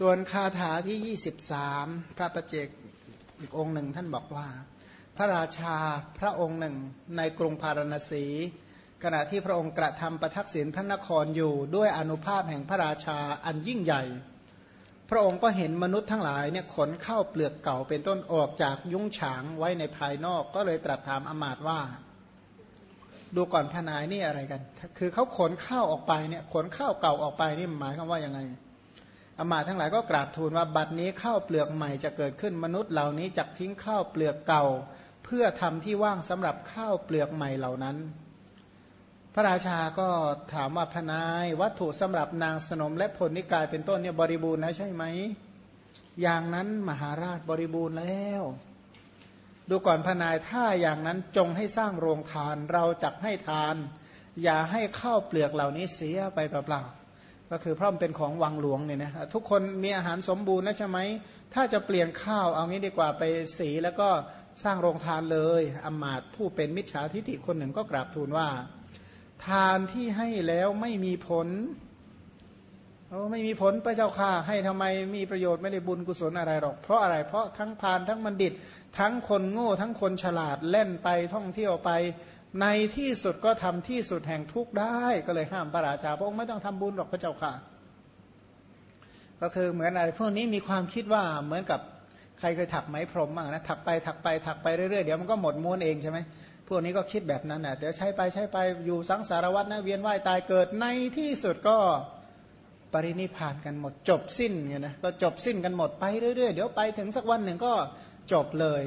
ส่วนคาถาที่ 23 พระประเจกอีกองค์หนึ่งท่านบอกว่า พระราชาพระองค์หนึ่งในกรุงพาราณสี ขณะที่พระองค์กระทำประทักษิณพระนครอยู่ด้วยอนุภาพแห่งพระราชาอันยิ่งใหญ่ พระองค์ก็เห็นมนุษย์ทั้งหลายเนี่ยขนเข้าเปลือกเก่าเป็นต้นออกจากยุ้งฉางไว้ในภายนอกก็เลยตรัสถามอมาตว่า ดูก่อนพนายนี่อะไรกัน คือเขาขนข้าวออกไปเนี่ยขนข้าวเก่าออกไปนี่หมายความว่ายังไง อมาทั้งหลายก็กราบทูลว่าบัดนี้ข้าวเปลือกใหม่จะเกิดขึ้นมนุษย์เหล่านี้จะทิ้งข้าวเปลือกเก่า เพื่อทำที่ว่างสำหรับข้าวเปลือกใหม่เหล่านั้น พระราชาก็ถามว่าพนายวัตถุสำหรับนางสนมและผลนิกายเป็นต้นเนี่ยบริบูรณ์แล้วใช่ไหมอย่างนั้นมหาราชบริบูรณ์แล้ว ดูก่อนพนายถ้าอย่างนั้นจงให้สร้างโรงทานเราจักให้ทาน อย่าให้ข้าวเปลือกเหล่านี้เสียไปเปล่าๆ ก็คือเพราะมันเป็นของวังหลวงเนี่ยนะทุกคนมีอาหารสมบูรณ์แล้วใช่ไหมถ้าจะเปลี่ยนข้าวเอางี้ดีกว่าไปสีแล้วก็สร้างโรงทานเลยอมาตผู้เป็นมิจฉาทิฏฐิคนหนึ่งก็กราบทูลว่า ทานที่ให้แล้วไม่มีผลโอ้ไม่มีผลพระเจ้าค่ะให้ทำไมมีประโยชน์ไม่ได้บุญกุศลอะไรหรอก เพราะอะไรเพราะทั้งพานทั้งบัณฑิต ทั้งคนโง่ทั้งคนฉลาดเล่นไปท่องเที่ยวไป ในที่สุดก็ทำที่สุดแห่งทุกข์ได้ก็เลยห้ามพระราชาพระองค์ไม่ต้องทำบุญหรอกพระเจ้าค่ะ ก็คือเหมือนอะไรพวกนี้มีความคิดว่าเหมือนกับใครเคยถักไหมพรมบ้างนะถักไปถักไปถักไปเรื่อยๆเดี๋ยวมันก็หมดม้วนเองใช่ไหมพวกนี้ก็คิดแบบนั้นนะเดี๋ยวใช้ไปใช้ไปอยู่สังสารวัตรนะเวียนว่ายตายเกิดในที่สุดก็ปรินิพานกันหมดจบสิ้นเนี่ยนะก็จบสิ้นกันหมดไปเรื่อยๆเดี๋ยวไปถึงสักวันหนึ่งก็จบเลย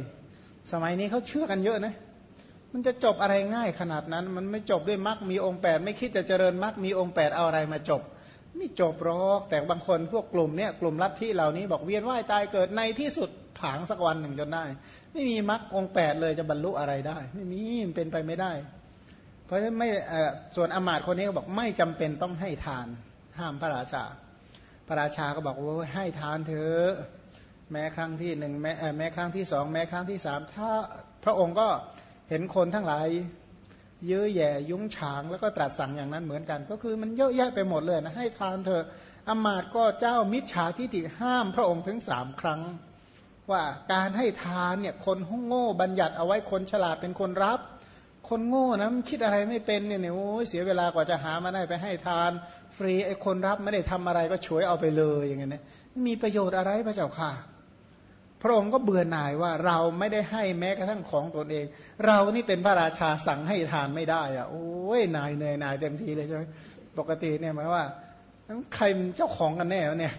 สมัยนี้เขาเชื่อกันเยอะนะ มันจะจบอะไรง่ายขนาดนั้น มันไม่จบด้วยมรรคมีองค์แปดไม่คิดจะเจริญมรรคมีองค์แปดเอาอะไรมาจบ ไม่จบหรอกแต่บางคนพวกกลุ่มเนี้ยกลุ่มลัทธิเหล่านี้บอกเวียนว่ายตายเกิดในที่สุดผางสักวันหนึ่งจนได้ ไม่มีมรรคองแปดเลยจะบรรลุอะไรได้ ไม่มีมันเป็นไปไม่ได้ เพราะฉะนั้นไม่ส่วนอมาตคนนี้ก็บอกไม่จำเป็นต้องให้ทาน ห้ามพระราชา พระราชาก็บอกว่าให้ทานเถอะแม้ครั้งที่หนึ่งแม้แม้ครั้งที่สองแม้ครั้งที่สามถ้าพระองค์ก็ เห็นคนทั้งหลายเยอแย่ยุ้งฉางแล้วก็ตรัสสั่งอย่างนั้นเหมือนกัน ก็คือมันเยอะแยะไปหมดเลยนะให้ทานเธออมาตก็เจ้ามิจฉาทิฏฐิห้ามพระองค์ถึงสามครั้ง ว่าการให้ทานเนี่ยคนห้องโง่บัญญัติเอาไว้คนฉลาดเป็นคนรับ คนโง่นะมันคิดอะไรไม่เป็นเนี่ยโอ้ยเสียเวลากว่าจะหามาได้ไปให้ทาน ฟรีไอ้คนรับไม่ได้ทำอะไรก็ช่วยเอาไปเลยอย่างเงี้ยนะมีประโยชน์อะไรพระเจ้าค่ะ ระองค์ก็เบื่อหน่ายว่าเราไม่ได้ให้แม้กระทั่งของตนเอง เรานี่เป็นพระราชาสั่งให้ทานไม่ได้อะโอ้ยนายเหนื่อยนายเต็มทีเลยใช่ไหมปกติเนี่ยหมายว่าใครเจ้าของกันแน่เนี่ย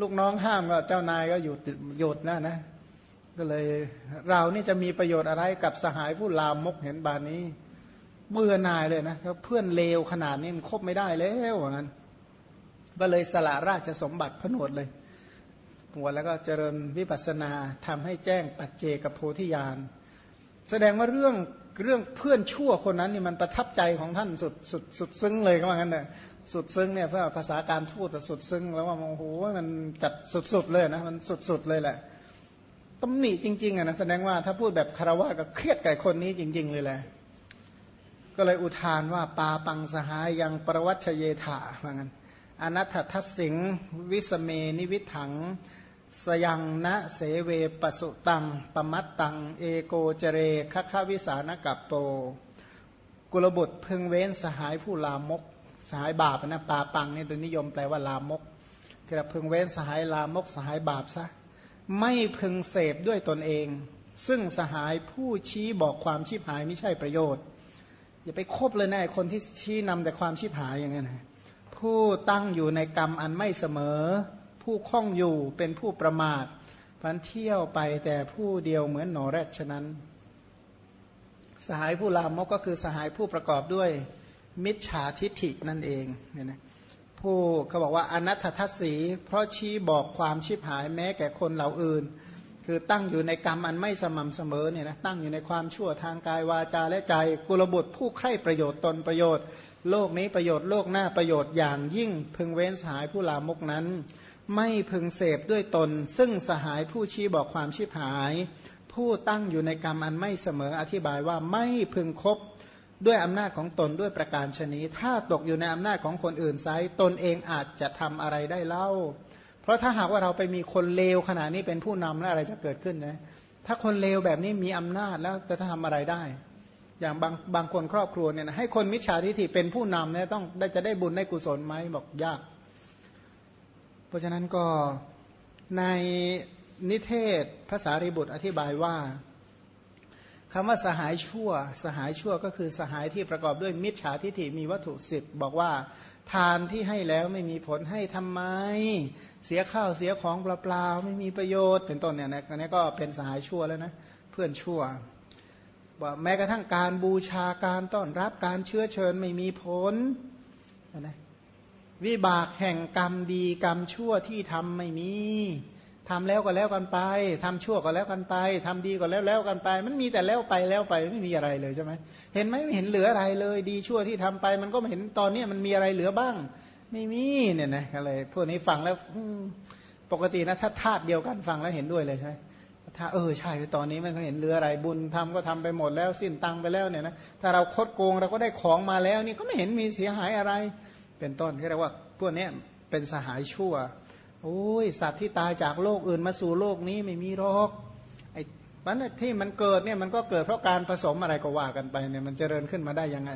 ลูกน้องห้ามก็เจ้านายก็หยุดหยุดนะนะ ก็เลยเรานี่จะมีประโยชน์อะไรกับสหายผู้ลามมกเห็นบานนี้ เบื่อหน่ายเลยนะเพื่อนเลวขนาดนี้มันคบไม่ได้แล้วว่างั้นก็เลยสละราชสมบัติผนวดเลย หัวแล้วก็เจริญวิปัสนาทำให้แจ้งปัจเจกโพธิญาณแสดงว่าเรื่องเรื่องเพื่อนชั่วคนนั้นนี่มันประทับใจของท่านสุดสุดสุดซึ้งเลยก็ว่างั้นเลยสุดซึ้งเนี่ยเพื่อภาษาการทูตสุดซึ้งแล้วว่าโอ้โหมันจัดสุดสุดเลยนะมันสุดสุดเลยแหละตำหนิจริงๆอะนะแสดงว่าถ้าพูดแบบคารวะก็เครียดกับคนนี้จริง ๆ เลยแหละก็เลยอุทานว่าปาปังสหายยังประวัชเยถาว่างั้นอนัตทัศสิงวิสเมนิวิถัง สยังนะเสเวปสุตัง ปมัตตัง เอโกเจเรคควิสานกับโป กุลบุตรพึงเว้นสหายผู้ลามก สหายบาปนะปาปังเนี่ยตัวนิยมแปลว่าลามกคือพึงเว้นสหายลามกสหายบาปซะไม่พึงเสพด้วยตนเอง ซึ่งสหายผู้ชี้บอกความชีพหายไม่ใช่ประโยชน์ อย่าไปคบเลยนะคนที่ชี้นำแต่ความชีพหายอย่างนั้นผู้ตั้งอยู่ในกรรมอันไม่เสมอ ผู้คล้องอยู่เป็นผู้ประมาทพันเที่ยวไปแต่ผู้เดียวเหมือนหนอแรดฉะนั้น สหายผู้ลามกก็คือสหายผู้ประกอบด้วยมิจฉาทิฐินั่นเองเนี่ยนะผู้เขาบอกว่าอนัตถทัศสีเพราะชี้บอกความชิบหายแม้แก่คนเหล่าอื่น คือตั้งอยู่ในกรรมอันไม่สม่ำเสมอเนี่ยนะตั้งอยู่ในความชั่วทางกายวาจาและใจกุลบุตรผู้ใคร่ประโยชน์ตนประโยชน์ โลกนี้ประโยชน์โลกหน้าประโยชน์อย่างยิ่งพึงเว้นสหายผู้ลามกนั้น ไม่พึงเสพด้วยตน ซึ่งสหายผู้ชี้บอกความชิบหาย ผู้ตั้งอยู่ในกรรมอันไม่เสมออธิบายว่าไม่พึงคบด้วยอำนาจของตนด้วยประการชนีถ้าตกอยู่ในอำนาจของคนอื่นไซตนเองอาจจะทำอะไรได้เล่า เพราะถ้าหากว่าเราไปมีคนเลวขนาดนี้เป็นผู้นำแล้วอะไรจะเกิดขึ้นนะถ้าคนเลวแบบนี้มีอำนาจแล้วจะทำอะไรได้ อย่างบางบางคนครอบครัวเนี่ยนะให้คนมิจฉาทิฏฐิเป็นผู้นำเนี่ยต้องได้จะได้บุญได้กุศลไหมบอกยาก ราะฉะนั้นก็ในนิเทศภาษาริบุตรอธิบายว่าคำว่าสหายชั่ว สหายชั่วก็คือสหายที่ประกอบด้วยมิจฉาทิฏฐิมีวัตถุสิบบอกว่าทานที่ให้แล้วไม่มีผลให้ทำไม เสียข้าวเสียของเปล่าๆไม่มีประโยชน์เป็นต้นเนี่ยนะอันนี้ก็เป็นสหายชั่วแล้วนะเพื่อนชั่วว่าแม้กระทั่งการบูชาการต้อนรับการเชื้อเชิญไม่มีผลนะ วิบากแห่งกรรมดีกรรมชั่วที่ทำไม่มีทำแล้วก็แล้วกันไปทำชั่วก็แล้วกันไปทำดีก็แล้วแล้วกันไป มันมีแต่แล้วไปแล้วไปไม่มีอะไรเลยใช่ไหมเห็นไหมไม่เห็นเหลืออะไรเลย ดีชั่วที่ทำไป มันก็ไม่เห็นตอนนี้มันมีอะไรเหลือบ้าง ไม่มีเนี่ยนะอะไรพวกนี้ฟังแล้วปกตินะถ้าธาตุเดียวกันฟังแล้วเห็นด้วยเลยใช่ไหมถ้าเออใช่ตอนนี้มันก็เห็นเหลืออะไรบุญทำก็ทำไปหมดแล้วสิ้นตังไปแล้วเนี่ยนะถ้าเราคดโกงเราก็ได้ของมาแล้วนี่ก็ไม่เห็นมีเสียหายอะไร เป็นต้นเรียกว่าพวกนี้เป็นสหายชั่วโอ้ยสัตว์ที่ตายจากโลกอื่นมาสู่โลกนี้ไม่มีหรอกไอ้มันที่มันเกิดเนี่ยมันก็เกิดเพราะการผสมอะไรก็ว่ากันไปเนี่ยมันจเจริญขึ้นมาได้ยังไง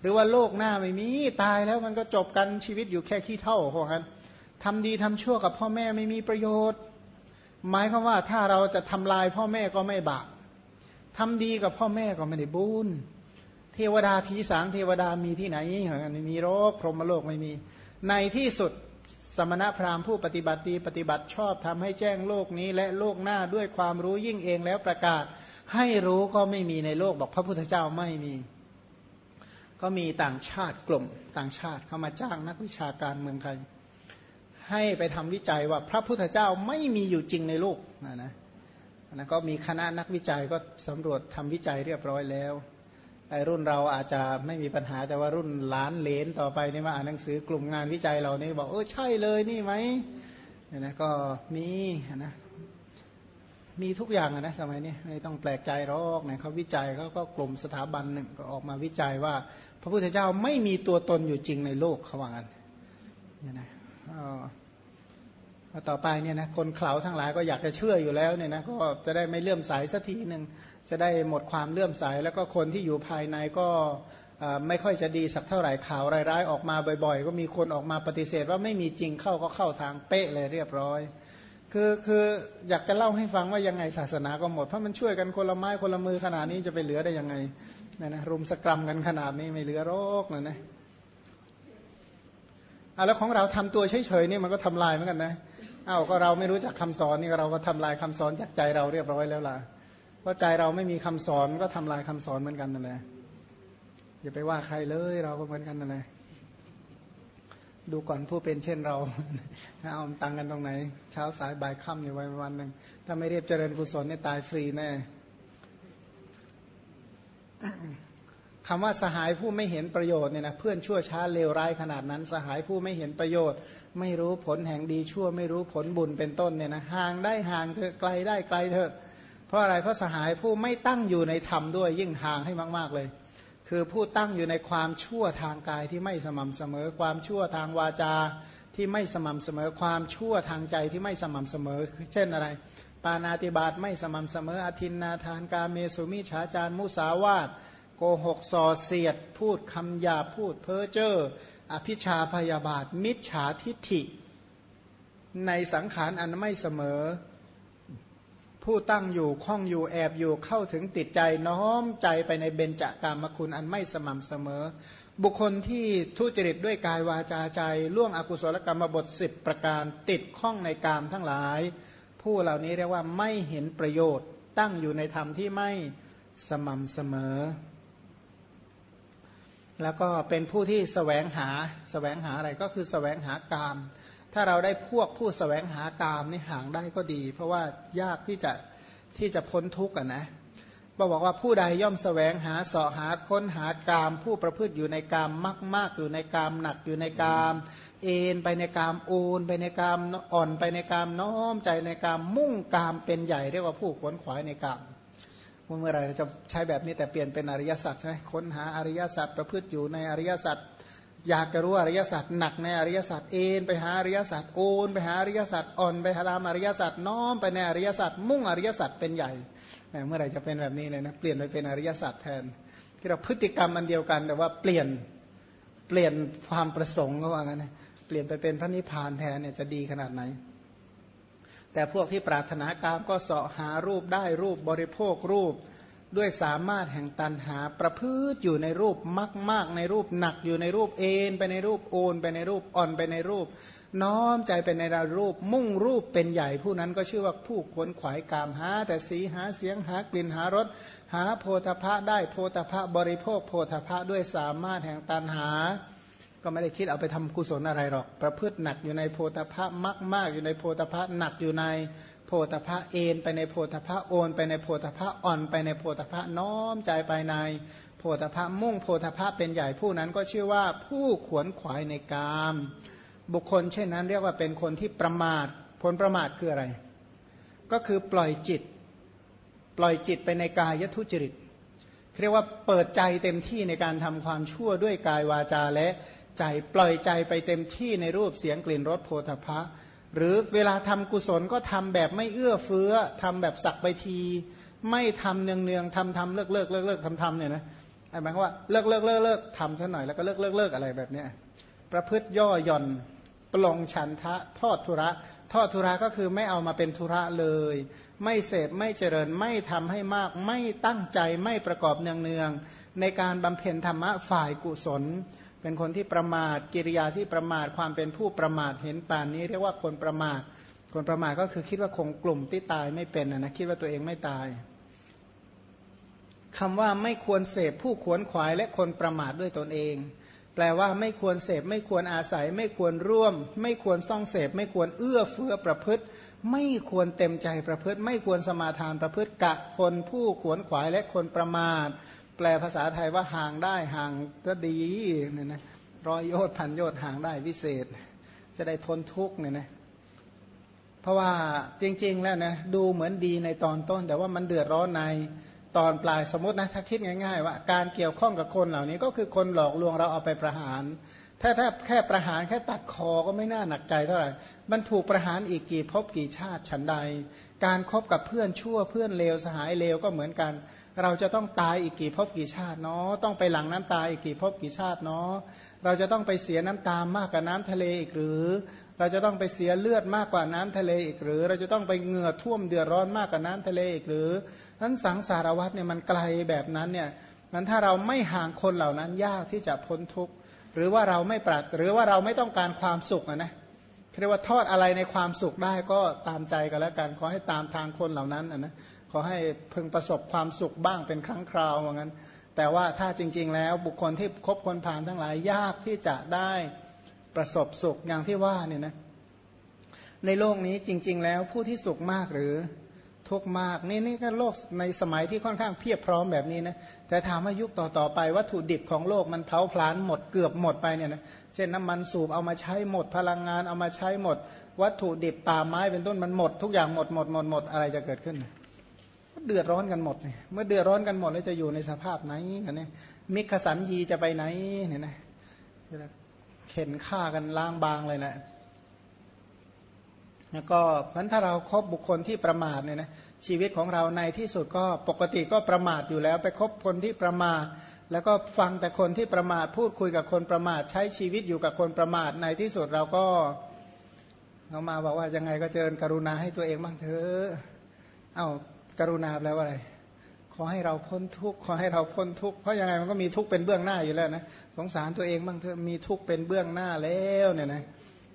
หรือว่าโลกหน้าไม่มีตายแล้วมันก็จบกันชีวิตอยู่แค่ขี้เท่าพวกนั้นทำดีทำชั่วกับพ่อแม่ไม่มีประโยชน์ หมายความว่าถ้าเราจะทำลายพ่อแม่ก็ไม่บาปทำดีกับพ่อแม่ก็ไม่ได้บุญ เทวดาผีสางเทวดามีที่ไหนไม่มีโรคพรหมโลกไม่มี ในที่สุดสมณพราหมณ์ผู้ปฏิบัติดีปฏิบัติชอบทำให้แจ้งโลกนี้ และโลกหน้าด้วยความรู้ยิ่งเองแล้วประกาศ ให้รู้ก็ไม่มีในโลกบอกพระพุทธเจ้าไม่มี ก็มีต่างชาติกลุ่มต่างชาติเข้ามาจ้างนักวิชาการเมืองไทย ให้ไปทำวิจัยว่าพระพุทธเจ้าไม่มีอยู่จริงในโลกนะนะนะก็มีคณะนักวิจัยก็สำรวจทำวิจัยเรียบร้อยแล้ว ไอรุ่นเราอาจจะไม่มีปัญหาแต่ว่ารุ่นหลานเลนต่อไปนี่มาอ่านหนังสือกลุ่มงานวิจัยเรานี่บอกเออใช่เลยนี่ไหมเนี่ยนะก็มีนะมีทุกอย่างนะสมัยนี้ไม่ต้องแปลกใจหรอกนะเขาวิจัยเขาก็กลุ่มสถาบันหนึ่งก็ออกมาวิจัยว่า พระพุทธเจ้าไม่มีตัวตนอยู่จริงในโลกเขาว่างันเนี่ยนะ ต่อไปเนี่ยนะคนเขาทั้งหลายก็อยากจะเชื่ออยู่แล้วเนี่ยนะก็จะได้ไม่เลื่อมใสสักทีหนึ่งจะได้หมดความเลื่อมใส แล้วก็คนที่อยู่ภายในก็ไม่ค่อยจะดีสักเท่าไหร่ข่าวร้ายๆออกมาบ่อย ๆ ก็มีคนออกมาปฏิเสธว่าไม่มีจริงเข้าก็เข้าทางเป๊ะเลยเรียบร้อย คือคืออยากจะเล่าให้ฟังว่ายังไงศาสนาก็หมดเพราะมันช่วยกันคนละไม้คนละมือขนาดนี้จะไปเหลือได้ยังไงนะนะรุมสกรรมกันขนาดนี้ไม่เหลือโรคเลยนะอะแล้วของเราทำตัวเฉยๆนี่มันก็ทำลายเหมือนกันนะ อ้าวก็เราไม่รู้จักคำสอนนี่เราก็ทำลายคำสอนจากใจเราเรียบร้อยแล้วล่ะเพราะใจเราไม่มีคำสอนก็ทำลายคำสอนเหมือนกันนั่นแหละอย่าไปว่าใครเลยเราก็เหมือนกันนั่นแหละดูก่อนผู้เป็นเช่นเราเอาตังกันตรงไหน เช้าสายบ่ายค่ำอยู่วันวันหนึ่งถ้าไม่เรียบเจริญกุศลเนี่ยตายฟรีแน่ คำว่าสหายผู้ไม่เห็นประโยชน์เนี่ยนะเพื่อนชั่วช้าเลวร้ายขนาดนั้น สหายผู้ไม่เห็นประโยชน์ ไม่รู้ผลแห่งดีชั่ว ไม่รู้ผลบุญเป็นต้นเนี่ยนะห่างได้ห่างเถอะไกลได้ไกลเถอะ เพราะอะไรเพราะสหายผู้ไม่ตั้งอยู่ในธรรมด้วยยิ่งห่างให้มาก ๆเลย คือผู้ตั้งอยู่ในความชั่วทางกายที่ไม่สม่ำเสมอ ความชั่วทางวาจาที่ไม่สม่ำเสมอ ความชั่วทางใจที่ไม่สม่ำเสมอเช่นอะไร ปานาติบาตไม่สม่ำเสมออธินนาทานกาเมสุมิฉาจารมุสาวาต กหกส่อเสียด พูดคำหยาพูดเพ้อเจ้ออภิชาพยาบาท มิจฉาทิฐิ ในสังขารอันไม่เสมอ ผู้ตั้งอยู่คล้องอยู่แอบอยู่เข้าถึงติดใจน้อมใจไปในเบญจากามคุณอันไม่สม่ำเสมอ บุคคลที่ทุจริตด้วยกายวาจาใจล่วงอกุศลกรรมบทสิบประการติดข้องในกามทั้งหลาย ผู้เหล่านี้เรียกว่าไม่เห็นประโยชน์ตั้งอยู่ในธรรมที่ไม่สม่ำเสมอ แล้วก็เป็นผู้ที่สแสวงหาสแสวงหาอะไรก็คือสแสวงหากาม ถ้าเราได้พวกผู้สแสวงหากามนี่ห่างได้ก็ดี เพราะว่ายากที่จะที่จะพ้นทุกข์อะนะบอกว่าผู้ใดย่อมสแสวงหาเสาะหาค้นหากาม ผู้ประพฤติอยู่ในกามมากมากอยู่ในกามหนักอยู่ในกาม เอ็นไปในกามโอนไปในกามอ่อนไปในกามน้อมใจในกามมุ่งกามเป็นใหญ่เรียกว่าผู้ขวนขวายในกาม เมื่อไรเราจะใช้แบบนี้แต่เปลี่ยนเป็นอริยสัจใช่ไหมค้นหาอริยสัจประพฤติอยู่ในอริยสัจอยากจะรู้อริยสัจหนักในอริยสัจเอ็นไปหาอริยสัจโอนไปหาอริยสัจอ่อนไปหาตามอริยสัจน้อมไปในอริยสัจมุ่งอริยสัจเป็นใหญ่เมื่อไหร่จะเป็นแบบนี้เลยนะเปลี่ยนไปเป็นอริยสัจแทน ที่เราพฤติกรรมมันเดียวกัน แต่ว่าเปลี่ยนเปลี่ยนความประสงค์ก็ว่างั้นนะเปลี่ยนไปเป็นพระนิพพานแทนเนี่ยจะดีขนาดไหน แต่พวกที่ปรารถนากามก็เสาะหารูปได้รูปบริโภครูป ด้วยสามารถแห่งตันหาประพฤติอยู่ในรูปมากมากในรูปหนักอยู่ในรูปเอ็นไปในรูปโอนไปในรูปอ่อนไปในรูป น้อมใจไปในรูปมุ่งรูปเป็นใหญ่ผู้นั้นก็ชื่อว่าผู้ขวนขวายกามหา แต่สีหาเสียงหากลิ่นหารสหาโพธพะได้โพธพะบริโภคโพธพะด้วยสามารถแห่งตันหา ก็ไม่ได้คิดเอาไปทำกุศลอะไรหรอก ประพฤติหนักอยู่ในโพธพะมากมากอยู่ในโพธพะหนักอยู่ในโพธพะเอนไปในโพธพะโอน ไปในโพธพะอ่อนไปในโพธพะน้อมใจไปในโพธพะมุ่งโพธพะเป็นใหญ่ผู้นั้นก็ชื่อว่าผู้ขวนขวายในกาม บุคคลเช่นนั้นเรียกว่าเป็นคนที่ประมาทคนประมาทคืออะไร ก็คือปล่อยจิต ปล่อยจิตไปในกายทุจริตเรียกว่าเปิดใจเต็มที่ในการทำความชั่วด้วยกายวาจาและ ใจปล่อยใจไปเต็มที่ในรูปเสียงกลิ่นรสโผฏฐัพพะหรือเวลาทำกุศลก็ทำแบบไม่เอื้อเฟื้อทำแบบสักไปที ไม่ทำเนืองเนืองทำทำเลิกเลิกเลิกเลิกทำทำเนี่ยนะหมายความว่าเลิกเลิกเลิกเลิกทำซะหน่อยแล้วก็เลิกเลิกเลิกอะไรแบบเนี้ยประพฤติย่อหย่อนปลงฉันทะทอดทุระทอดทุระก็คือไม่เอามาเป็นทุระเลย ไม่เสพไม่เจริญไม่ทำให้มาก ไม่ตั้งใจไม่ประกอบเนืองเนืองในการบำเพ็ญธรรมะฝ่ายกุศล เป็นคนที่ประมาทกิริยาที่ประมาทความเป็นผู้ประมาทเห็นป่านนี้เรียกว่าคนประมาท คนประมาทก็คือคิดว่าคงกลุ่มที่ตายไม่เป็นนะคิดว่าตัวเองไม่ตายคำว่าไม่ควรเสพผู้ขวนขวายและคนประมาทด้วยตนเอง แปลว่าไม่ควรเสพไม่ควรอาศัย ไม่ควรร่วม ไม่ควรซ่องเสพ ไม่ควรเอื้อเฟื้อประพฤติ ไม่ควรเต็มใจประพฤติ ไม่ควรสมาทานประพฤติกะคนผู้ขวนขวายและคนประมาท แปลภาษาไทยว่าห่างได้ห่างก็ดีเนี่ยนะร้อยโยชน์พันโยชน์ห่างได้วิเศษ จะได้พ้นทุกเนี่ยนะเพราะว่าจริง ๆ แล้วนะดูเหมือนดีในตอนต้น แต่ว่ามันเดือดร้อนในตอนปลายสมมตินะถ้าคิดง่าย ๆ ว่าการเกี่ยวข้องกับคนเหล่านี้ก็คือคนหลอกลวงเราเอาไปประหาร ถ้าถ้าแค่ประหารแค่ตัดคอก็ไม่น่าหนักใจเท่าไหร่ มันถูกประหารอีกกี่พบกี่ชาติฉันใด การครบกับเพื่อนชั่วเพื่อนเลวสหายเลวก็เหมือนกัน เราจะต้องตายอีกกี่ภพกี่ชาติเนาะต้องไปหลังน้ำตาอีกกี่ภพกี่ชาติเนาะเราจะต้องไปเสียน้ำตามากกว่าน้ำทะเลอีกหรือ เราจะต้องไปเสียเลือดมากกว่าน้ำทะเลอีกหรือ เราจะต้องไปเหงื่อท่วมเดือดร้อนมากกว่าน้ำทะเลอีกหรือนั้นสังสารวัตเนี่ยมันไกลแบบนั้นเนี่ยนั้นถ้าเราไม่ห่างคนเหล่านั้นยากที่จะพ้นทุกข์ หรือว่าเราไม่ปรัดหรือว่าเราไม่ต้องการความสุขนะเรียกว่าทอดอะไรในความสุขได้ก็ตามใจกันแล้วกัน ขอให้ตามทางคนเหล่านั้นนะขอให้พึงประสบความสุขบ้างเป็นครั้งคราวว่างั้น แต่ว่าถ้าจริง ๆ แล้วบุคคลที่คบคนผ่านทั้งหลายยากที่จะได้ประสบสุขอย่างที่ว่าเนี่ยนะในโลกนี้จริง ๆ แล้วผู้ที่สุขมากหรือ ทุกมากนี่นี่ก็โลกในสมัยที่ค่อนข้างเพียบพร้อมแบบนี้นะแต่ถามว่ายุคต่อๆไปวัตถุดิบของโลกมันเผาผลาญหมดเกือบหมดไปเนี่ยนะเช่นน้ำมันสูบเอามาใช้หมดพลังงานเอามาใช้หมด วัตถุดิบป่าไม้เป็นต้นมันหมด ทุกอย่างหมดหมดหมดหมดอะไรจะเกิดขึ้นเดือดร้อนกันหมดเมื่อเดือดร้อนกันหมดแล้วจะอยู่ในสภาพไหนกันเนี่ยมิขสันยีจะไปไหนเนี่ยนะเข็นฆ่ากันล้างบางเลยแหละ แล้วก็พันถ้าเราครบบุคคลที่ประมาทเนี่ยนะชีวิตของเราในที่สุดก็ปกติก็ประมาทอยู่แล้ว ไปคบคนที่ประมาท แล้วก็ฟังแต่คนที่ประมาทพูดคุยกับคนประมาท ใช้ชีวิตอยู่กับคนประมาทในที่สุดเราก็เรามาบอกว่ายังไงก็เจริญกรุณาให้ตัวเองบ้างเถอะเอา้ากรุณาแปลว่าอะไร ขอให้เราพ้นทุกข์ขอให้เราพ้นทุกข์เพราะยังไงมันก็มีทุกข์เป็นเบื้องหน้าอยู่แล้วนะสงสารตัวเองบ้างเถอะมีทุกข์เป็นเบื้องหน้าแล้วเนี่ยนะ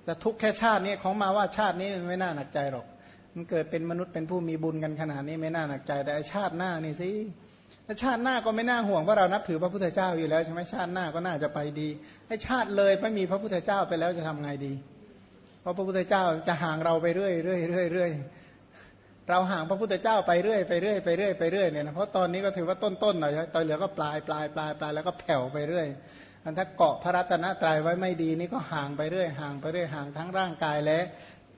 แต่ทุกข์แค่ชาตินี้ของมาว่าชาตินี้มันไม่น่าหนักใจหรอก มันเกิดเป็นมนุษย์เป็นผู้มีบุญกันขนาดนี้ไม่น่าหนักใจ แต่ชาติหน้านี่สิชาติหน้าก็ไม่น่าห่วงเพราะเรานับถือพระพุทธเจ้าอยู่แล้วใช่ไหมชาติหน้าก็น่าจะไปดีไอ้ชาติเลยไม่มีพระพุทธเจ้าไปแล้วจะทำไงดี เพราะพระพุทธเจ้าจะห่างเราไปเรื่อยเรื่อยเรื่อยเรื่อยเราห่างพระพุทธเจ้าไปเรื่อยไปเรื่อยไปเรื่อยไปเรื่อยเนี่ยนะเพราะตอนนี้ก็ถือว่าต้นๆหน่อยตอนเหลือก็ปลายปลายปลายปลายแล้วก็แผ่วไปเรื่อย อันถ้าเกาะพระรัตนตรัยไว้ไม่ดีนี่ก็ห่างไปเรื่อยห่างไปเรื่อยห่างทั้งร่างกายและ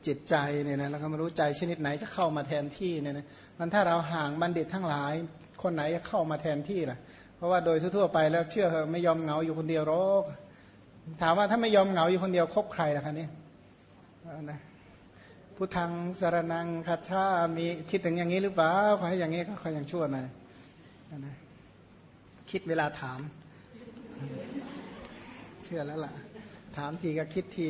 จิตใจเนี่ยนะแล้วก็ไม่รู้ใจชนิดไหนจะเข้ามาแทนที่เนี่ยนะมันถ้าเราห่างบัณฑิตทั้งหลาย คนไหนจะเข้ามาแทนที่ล่ะ เพราะว่าโดยทั่วไปแล้วเชื่อเถอไม่ยอมเหงาอยู่คนเดียวหรอกถามว่าถ้าไม่ยอมเหงาอยู่คนเดียวคบใครล่ะคะเนี่ยนะพุทธังสารนังคาชามีคิดถึงอย่างนี้หรือเปล่าขอให้อย่างนี้ก็ขออย่างชั่วหน่อยนะคิดเวลาถาม เชื่อแล้วล่ะ ถามทีก็คิดที